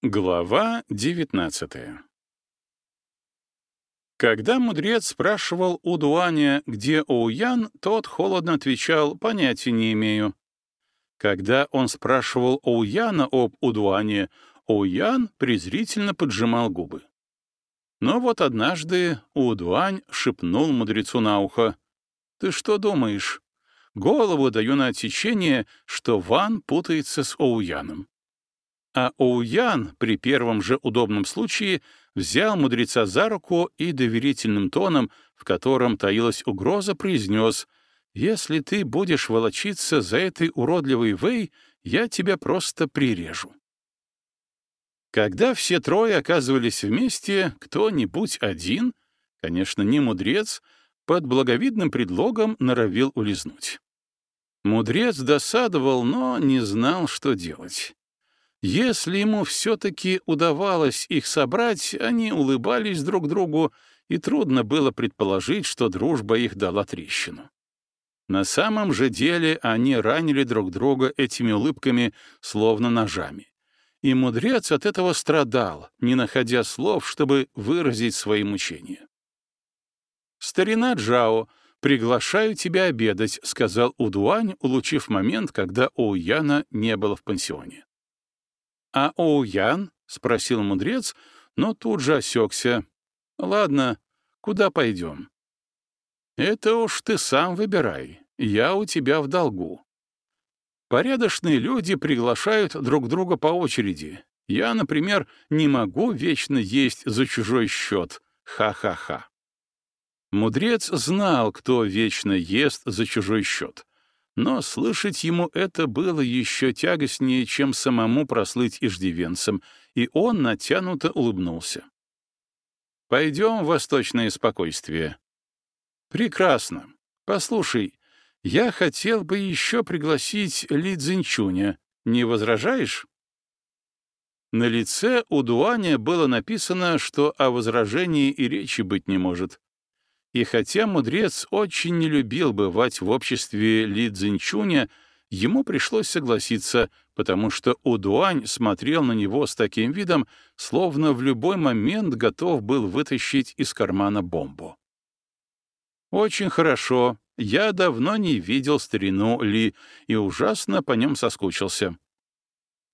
Глава 19 Когда мудрец спрашивал у Дуаня, где Оуян, тот холодно отвечал «понятия не имею». Когда он спрашивал Оуяна об Удуане, Оуян презрительно поджимал губы. Но вот однажды Удуань шепнул мудрецу на ухо, «Ты что думаешь? Голову даю на отсечение, что Ван путается с Оуяном а Оуян при первом же удобном случае взял мудреца за руку и доверительным тоном, в котором таилась угроза, произнес «Если ты будешь волочиться за этой уродливой Вэй, я тебя просто прирежу». Когда все трое оказывались вместе, кто-нибудь один, конечно, не мудрец, под благовидным предлогом норовил улизнуть. Мудрец досадовал, но не знал, что делать. Если ему все-таки удавалось их собрать, они улыбались друг другу, и трудно было предположить, что дружба их дала трещину. На самом же деле они ранили друг друга этими улыбками, словно ножами. И мудрец от этого страдал, не находя слов, чтобы выразить свои мучения. «Старина Джао, приглашаю тебя обедать», — сказал Удуань, улучив момент, когда Оуяна не было в пансионе. «А Оуян?» — спросил мудрец, но тут же осекся. «Ладно, куда пойдем?» «Это уж ты сам выбирай. Я у тебя в долгу». Порядочные люди приглашают друг друга по очереди. Я, например, не могу вечно есть за чужой счет. Ха-ха-ха. Мудрец знал, кто вечно ест за чужой счет но слышать ему это было еще тягостнее, чем самому прослыть иждивенцем, и он натянуто улыбнулся. «Пойдем в восточное спокойствие». «Прекрасно. Послушай, я хотел бы еще пригласить Ли Цзиньчуня. Не возражаешь?» На лице у Дуаня было написано, что о возражении и речи быть не может. И хотя мудрец очень не любил бывать в обществе Ли Цзиньчуня, ему пришлось согласиться, потому что Удуань смотрел на него с таким видом, словно в любой момент готов был вытащить из кармана бомбу. «Очень хорошо. Я давно не видел старину Ли и ужасно по нем соскучился.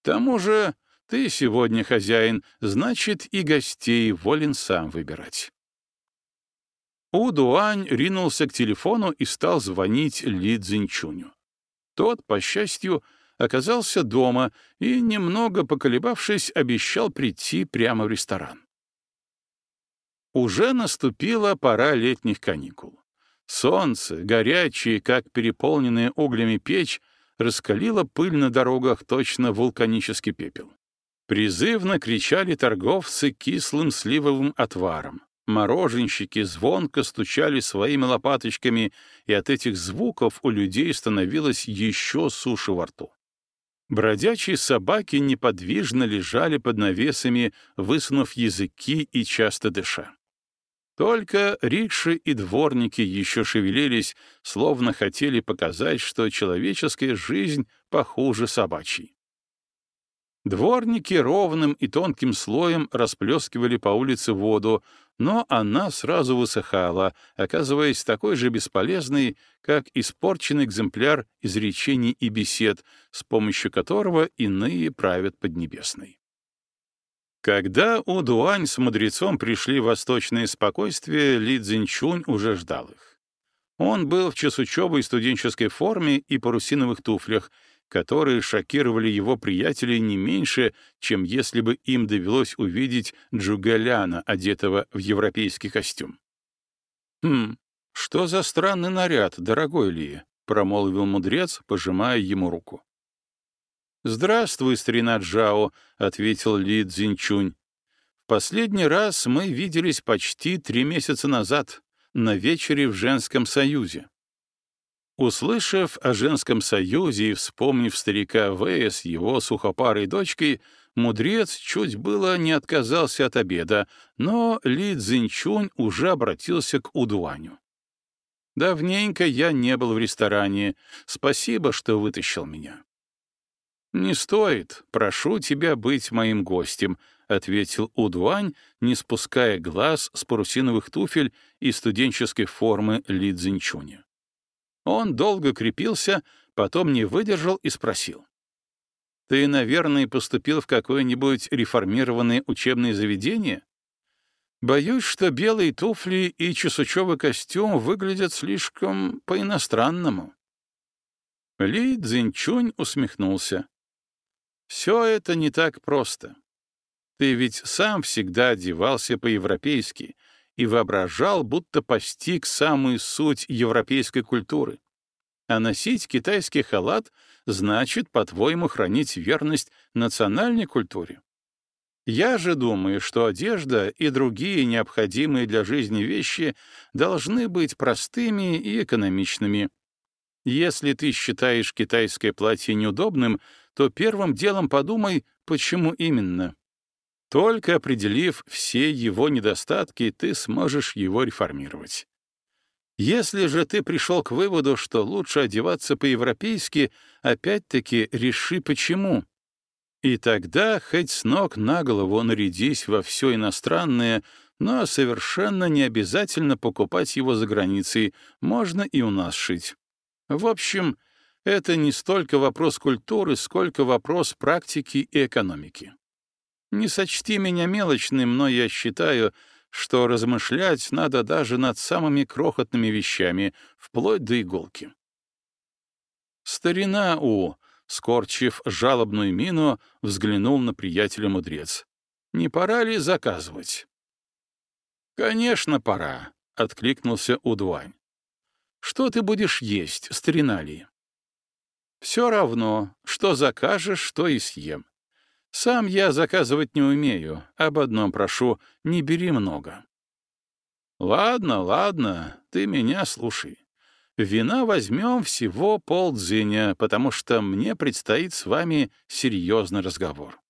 К тому же ты сегодня хозяин, значит, и гостей волен сам выбирать». У Дуань ринулся к телефону и стал звонить Ли Цзиньчуню. Тот, по счастью, оказался дома и, немного поколебавшись, обещал прийти прямо в ресторан. Уже наступила пора летних каникул. Солнце, горячее, как переполненная углями печь, раскалило пыль на дорогах точно вулканический пепел. Призывно кричали торговцы кислым сливовым отваром. Мороженщики звонко стучали своими лопаточками, и от этих звуков у людей становилось еще суше во рту. Бродячие собаки неподвижно лежали под навесами, высунув языки и часто дыша. Только рикши и дворники еще шевелились, словно хотели показать, что человеческая жизнь похуже собачьей. Дворники ровным и тонким слоем расплескивали по улице воду, но она сразу высыхала, оказываясь такой же бесполезной, как испорченный экземпляр изречений и бесед, с помощью которого иные правят Поднебесной. Когда у Дуань с мудрецом пришли в восточное спокойствие, Ли Цзиньчунь уже ждал их. Он был в часучевой студенческой форме и парусиновых туфлях, которые шокировали его приятелей не меньше, чем если бы им довелось увидеть Джугаляна, одетого в европейский костюм. «Хм, что за странный наряд, дорогой Ли?» — промолвил мудрец, пожимая ему руку. «Здравствуй, старина Джао», — ответил Ли Цзиньчунь. «В последний раз мы виделись почти три месяца назад, на вечере в женском союзе. Услышав о женском союзе и вспомнив старика Вэя с его сухопарой дочкой, мудрец чуть было не отказался от обеда, но Ли Цзиньчунь уже обратился к Удуаню. «Давненько я не был в ресторане. Спасибо, что вытащил меня». «Не стоит. Прошу тебя быть моим гостем», — ответил Удуань, не спуская глаз с парусиновых туфель и студенческой формы Ли Цзиньчуня. Он долго крепился, потом не выдержал и спросил. «Ты, наверное, поступил в какое-нибудь реформированное учебное заведение?» Боюсь, что белые туфли и чесучевый костюм выглядят слишком по-иностранному. Ли Цзиньчунь усмехнулся. Все это не так просто. Ты ведь сам всегда одевался по-европейски и воображал, будто постиг самую суть европейской культуры. А носить китайский халат значит, по-твоему, хранить верность национальной культуре. Я же думаю, что одежда и другие необходимые для жизни вещи должны быть простыми и экономичными. Если ты считаешь китайское платье неудобным, то первым делом подумай, почему именно. Только определив все его недостатки, ты сможешь его реформировать. Если же ты пришел к выводу, что лучше одеваться по-европейски, опять-таки реши почему. И тогда хоть с ног на голову нарядись во все иностранное, но совершенно не обязательно покупать его за границей, можно и у нас шить. В общем, это не столько вопрос культуры, сколько вопрос практики и экономики. Не сочти меня мелочным, но я считаю, что размышлять надо даже над самыми крохотными вещами, вплоть до иголки. Старина У, скорчив жалобную мину, взглянул на приятеля мудрец. «Не пора ли заказывать?» «Конечно, пора», — откликнулся Удуань. «Что ты будешь есть, старина Ли?» Все равно, что закажешь, что и съем. Сам я заказывать не умею, об одном прошу, не бери много. Ладно, ладно, ты меня слушай. Вина возьмем всего полдзиня, потому что мне предстоит с вами серьезный разговор.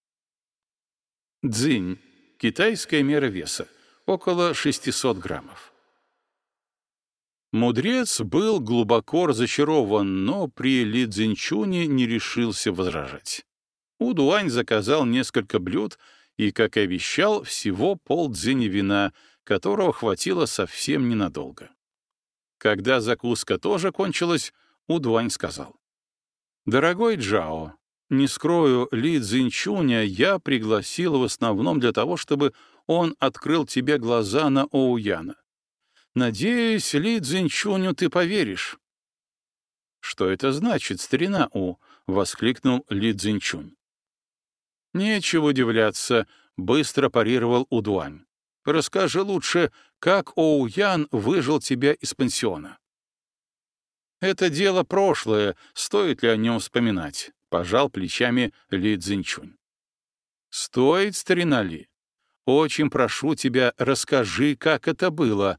Дзинь — китайская мера веса, около 600 граммов. Мудрец был глубоко разочарован, но при Ли Цзиньчуне не решился возражать. Удуань заказал несколько блюд и, как и обещал, всего полдзини вина, которого хватило совсем ненадолго. Когда закуска тоже кончилась, Удуань сказал. «Дорогой Джао, не скрою, Ли Цзиньчуня я пригласил в основном для того, чтобы он открыл тебе глаза на Оуяна. Надеюсь, Ли Цзиньчуню ты поверишь. Что это значит, старина У? воскликнул Ли Цзиньчунь. Нечего удивляться, быстро парировал Удуань. Расскажи лучше, как Оу Ян выжил тебя из пансиона. Это дело прошлое, стоит ли о нем вспоминать? Пожал плечами Ли Цзиньчунь. Стоит, старина Ли. Очень прошу тебя, расскажи, как это было,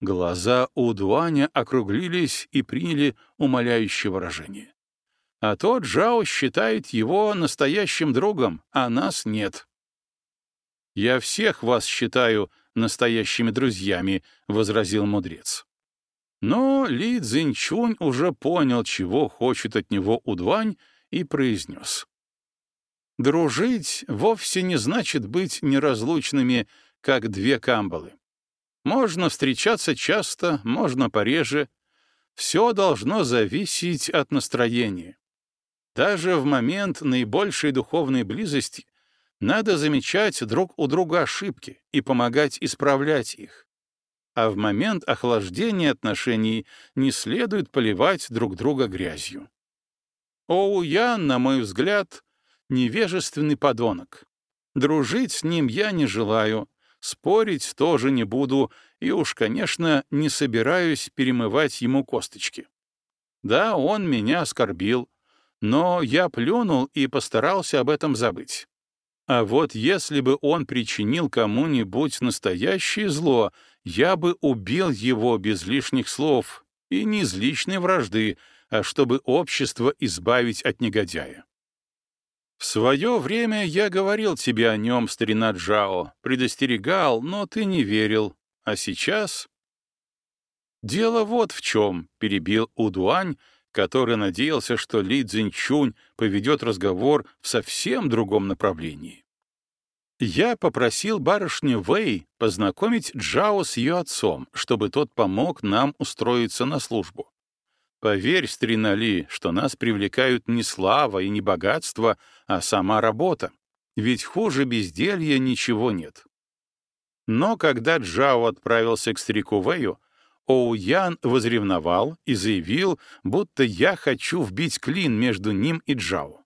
Глаза у Дуаня округлились и приняли умоляющее выражение. А тот Джао считает его настоящим другом, а нас нет. «Я всех вас считаю настоящими друзьями», — возразил мудрец. Но Ли Цзиньчунь уже понял, чего хочет от него Удвань, и произнес. «Дружить вовсе не значит быть неразлучными, как две камбалы. Можно встречаться часто, можно пореже. Все должно зависеть от настроения. Даже в момент наибольшей духовной близости надо замечать друг у друга ошибки и помогать исправлять их. А в момент охлаждения отношений не следует поливать друг друга грязью. Оу Ян, на мой взгляд, невежественный подонок. Дружить с ним я не желаю, Спорить тоже не буду, и уж, конечно, не собираюсь перемывать ему косточки. Да, он меня оскорбил, но я плюнул и постарался об этом забыть. А вот если бы он причинил кому-нибудь настоящее зло, я бы убил его без лишних слов, и не из личной вражды, а чтобы общество избавить от негодяя. В свое время я говорил тебе о нем, старина Джао, предостерегал, но ты не верил. А сейчас... Дело вот в чем, — перебил Удуань, который надеялся, что Ли Цзиньчунь поведет разговор в совсем другом направлении. Я попросил барышню Вэй познакомить Джао с ее отцом, чтобы тот помог нам устроиться на службу. Поверь, старина Ли, что нас привлекают не слава и не богатство, а сама работа. Ведь хуже безделья ничего нет. Но когда Джао отправился к старику Вэю, Оуян возревновал и заявил, будто я хочу вбить клин между ним и Джао.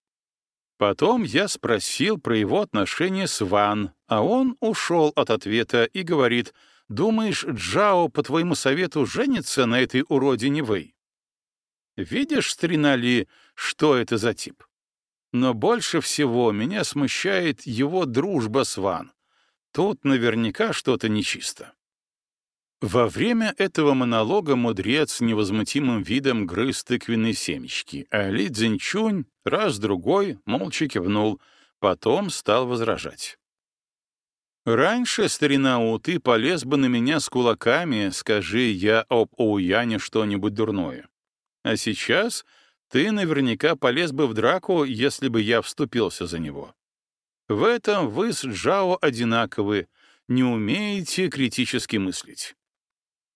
Потом я спросил про его отношения с Ван, а он ушел от ответа и говорит, «Думаешь, Джао, по твоему совету, женится на этой уродине Вэй?» Видишь, старина Ли, что это за тип? Но больше всего меня смущает его дружба с Ван. Тут наверняка что-то нечисто. Во время этого монолога мудрец невозмутимым видом грыз тыквенные семечки, а Ли Цзиньчунь раз-другой молча кивнул, потом стал возражать. «Раньше, старина У, ты полез бы на меня с кулаками, скажи я об Оуяне что-нибудь дурное. А сейчас ты наверняка полез бы в драку, если бы я вступился за него. В этом вы с Джао одинаковы, не умеете критически мыслить.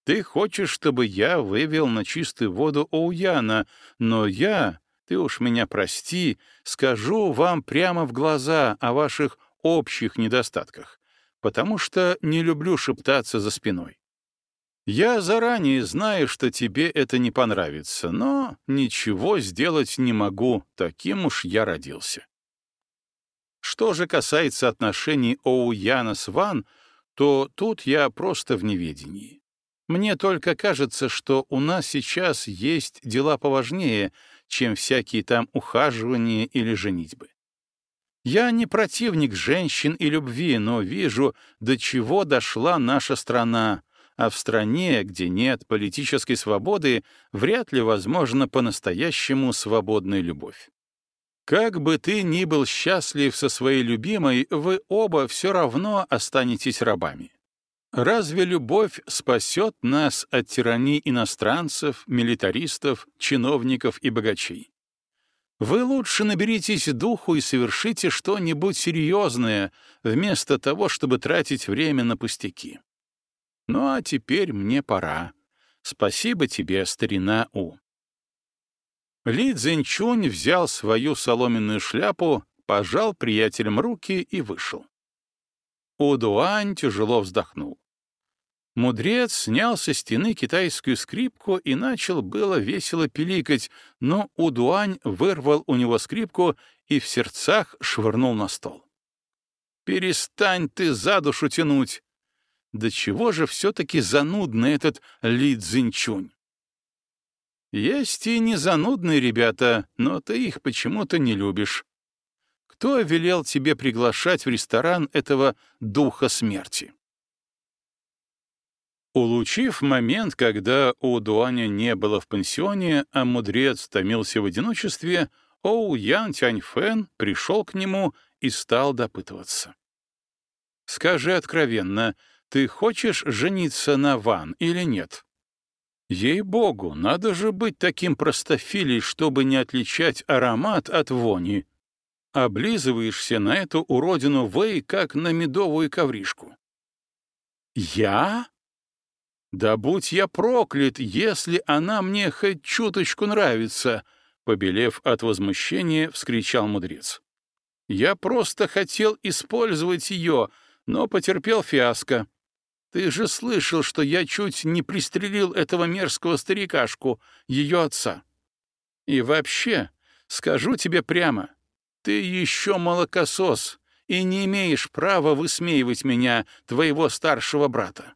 Ты хочешь, чтобы я вывел на чистую воду Оуяна, но я, ты уж меня прости, скажу вам прямо в глаза о ваших общих недостатках, потому что не люблю шептаться за спиной. Я заранее знаю, что тебе это не понравится, но ничего сделать не могу, таким уж я родился. Что же касается отношений Оуяна с Ван, то тут я просто в неведении. Мне только кажется, что у нас сейчас есть дела поважнее, чем всякие там ухаживания или женитьбы. Я не противник женщин и любви, но вижу, до чего дошла наша страна, а в стране, где нет политической свободы, вряд ли возможна по-настоящему свободная любовь. Как бы ты ни был счастлив со своей любимой, вы оба все равно останетесь рабами. Разве любовь спасет нас от тирании иностранцев, милитаристов, чиновников и богачей? Вы лучше наберитесь духу и совершите что-нибудь серьезное, вместо того, чтобы тратить время на пустяки. Ну а теперь мне пора. Спасибо тебе, старина У. Ли Цзиньчунь взял свою соломенную шляпу, пожал приятелям руки и вышел. Удуань тяжело вздохнул. Мудрец снял со стены китайскую скрипку и начал было весело пиликать, но Удуань вырвал у него скрипку и в сердцах швырнул на стол. «Перестань ты за душу тянуть!» Да чего же все-таки занудный этот Ли Цзиньчунь? Есть и не занудные ребята, но ты их почему-то не любишь. Кто велел тебе приглашать в ресторан этого духа смерти? Улучив момент, когда у Дуаня не было в пансионе, а мудрец томился в одиночестве, Оу Ян Тяньфэн пришел к нему и стал допытываться. «Скажи откровенно, ты хочешь жениться на Ван или нет?» «Ей-богу, надо же быть таким простофилей, чтобы не отличать аромат от вони», облизываешься на эту уродину Вэй, как на медовую ковришку. «Я?» «Да будь я проклят, если она мне хоть чуточку нравится!» Побелев от возмущения, вскричал мудрец. «Я просто хотел использовать ее, но потерпел фиаско. Ты же слышал, что я чуть не пристрелил этого мерзкого старикашку, ее отца. И вообще, скажу тебе прямо, ты еще молокосос и не имеешь права высмеивать меня, твоего старшего брата.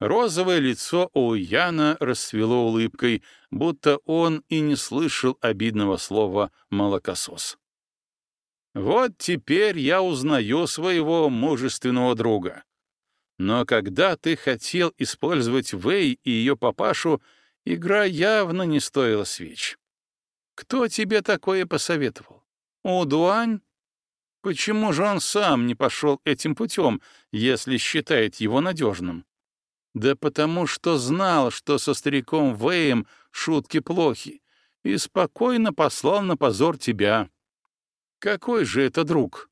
Розовое лицо Оуяна расцвело улыбкой, будто он и не слышал обидного слова «молокосос». «Вот теперь я узнаю своего мужественного друга. Но когда ты хотел использовать Вэй и ее папашу, игра явно не стоила свеч. Кто тебе такое посоветовал? Удуань? Почему же он сам не пошел этим путем, если считает его надежным? Да потому что знал, что со стариком Вэем шутки плохи, и спокойно послал на позор тебя. Какой же это друг?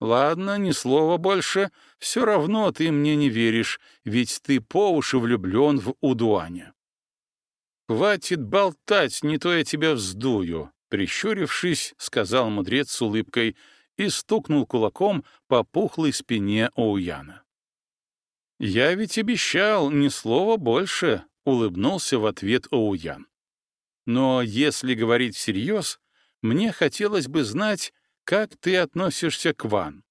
Ладно, ни слова больше, все равно ты мне не веришь, ведь ты по уши влюблен в Удуаня. Хватит болтать, не то я тебя вздую, прищурившись, сказал мудрец с улыбкой и стукнул кулаком по пухлой спине Оуяна. «Я ведь обещал, ни слова больше», — улыбнулся в ответ Оуян. «Но если говорить всерьез, мне хотелось бы знать, как ты относишься к Ван.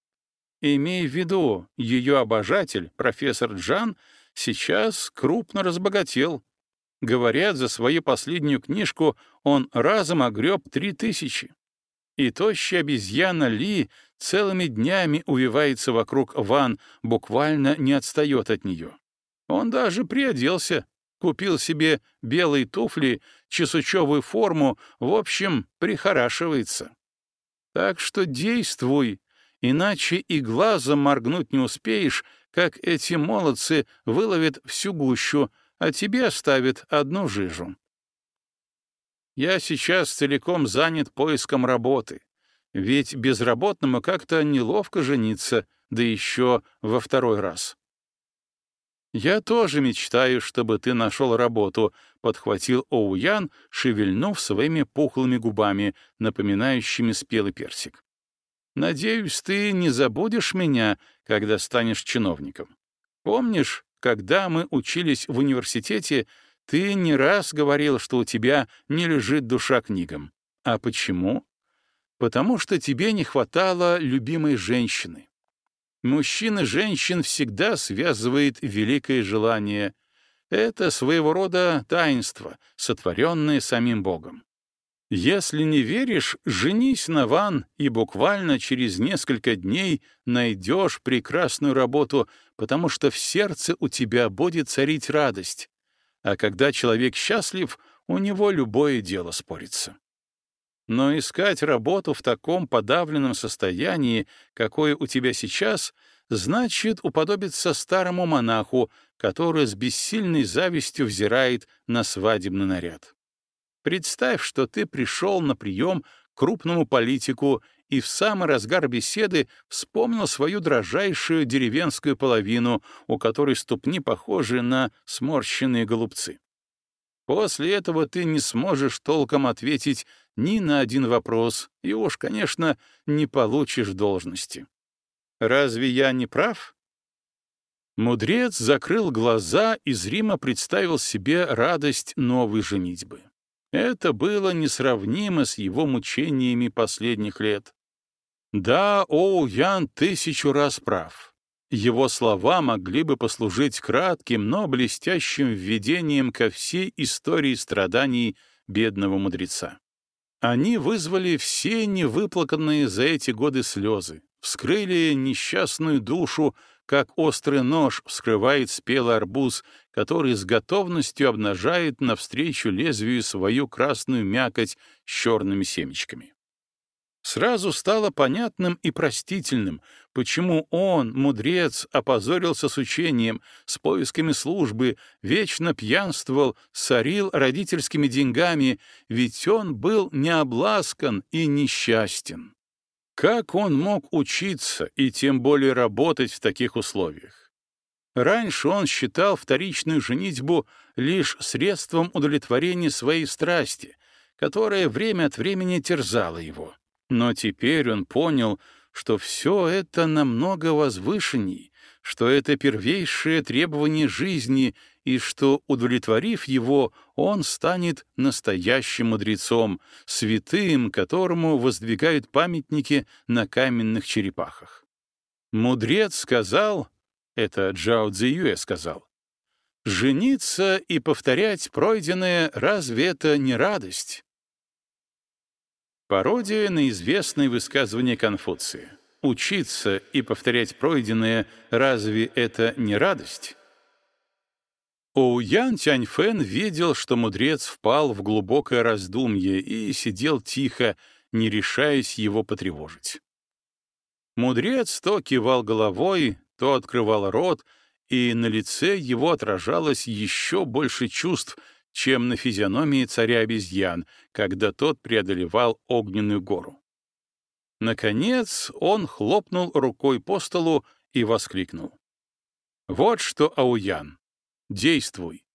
Имей в виду, ее обожатель, профессор Джан, сейчас крупно разбогател. Говорят, за свою последнюю книжку он разом огреб три тысячи. И тощая обезьяна Ли целыми днями увивается вокруг Ван, буквально не отстает от нее. Он даже приоделся, купил себе белые туфли, чесучевую форму, в общем, прихорашивается. Так что действуй, иначе и глазом моргнуть не успеешь, как эти молодцы выловят всю гущу, а тебе оставят одну жижу. Я сейчас целиком занят поиском работы, ведь безработному как-то неловко жениться, да еще во второй раз. «Я тоже мечтаю, чтобы ты нашел работу», — подхватил Оуян, шевельнув своими пухлыми губами, напоминающими спелый персик. «Надеюсь, ты не забудешь меня, когда станешь чиновником. Помнишь, когда мы учились в университете, ты не раз говорил, что у тебя не лежит душа книгам. А почему? Потому что тебе не хватало любимой женщины. Мужчин и женщин всегда связывает великое желание. Это своего рода таинство, сотворенное самим Богом. Если не веришь, женись на Ван, и буквально через несколько дней найдешь прекрасную работу, потому что в сердце у тебя будет царить радость. А когда человек счастлив, у него любое дело спорится. Но искать работу в таком подавленном состоянии, какое у тебя сейчас, значит уподобиться старому монаху, который с бессильной завистью взирает на свадебный наряд. Представь, что ты пришел на прием к крупному политику и в самый разгар беседы вспомнил свою дрожайшую деревенскую половину, у которой ступни похожи на сморщенные голубцы. После этого ты не сможешь толком ответить ни на один вопрос, и уж, конечно, не получишь должности. Разве я не прав? Мудрец закрыл глаза и зримо представил себе радость новой женитьбы. Это было несравнимо с его мучениями последних лет. Да, Оу Ян тысячу раз прав. Его слова могли бы послужить кратким, но блестящим введением ко всей истории страданий бедного мудреца. Они вызвали все невыплаканные за эти годы слезы, вскрыли несчастную душу, как острый нож вскрывает спелый арбуз, который с готовностью обнажает навстречу лезвию свою красную мякоть с черными семечками. Сразу стало понятным и простительным, почему он, мудрец, опозорился с учением, с поисками службы, вечно пьянствовал, сорил родительскими деньгами, ведь он был необласкан и несчастен. Как он мог учиться и тем более работать в таких условиях? Раньше он считал вторичную женитьбу лишь средством удовлетворения своей страсти, которая время от времени терзала его. Но теперь он понял, что все это намного возвышенней, что это первейшее требование жизни, и что, удовлетворив его, он станет настоящим мудрецом, святым, которому воздвигают памятники на каменных черепахах. Мудрец сказал, это Джао Цзиюэ сказал, «Жениться и повторять пройденное, разве это не радость?» Пародия на известное высказывание Конфуция. Учиться и повторять пройденное — разве это не радость? Оуян Тяньфэн видел, что мудрец впал в глубокое раздумье и сидел тихо, не решаясь его потревожить. Мудрец то кивал головой, то открывал рот, и на лице его отражалось еще больше чувств, чем на физиономии царя обезьян, когда тот преодолевал огненную гору. Наконец он хлопнул рукой по столу и воскликнул. «Вот что, Ауян, действуй.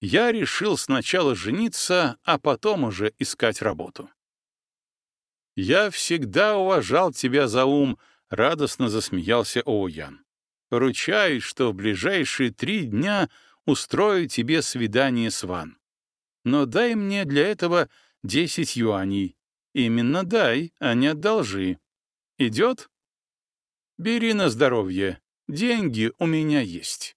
Я решил сначала жениться, а потом уже искать работу». «Я всегда уважал тебя за ум», — радостно засмеялся Оуян. «Ручаюсь, что в ближайшие три дня устрою тебе свидание с Ван. Но дай мне для этого десять юаней. Именно дай, а не одолжи. Идет? Бери на здоровье. Деньги у меня есть».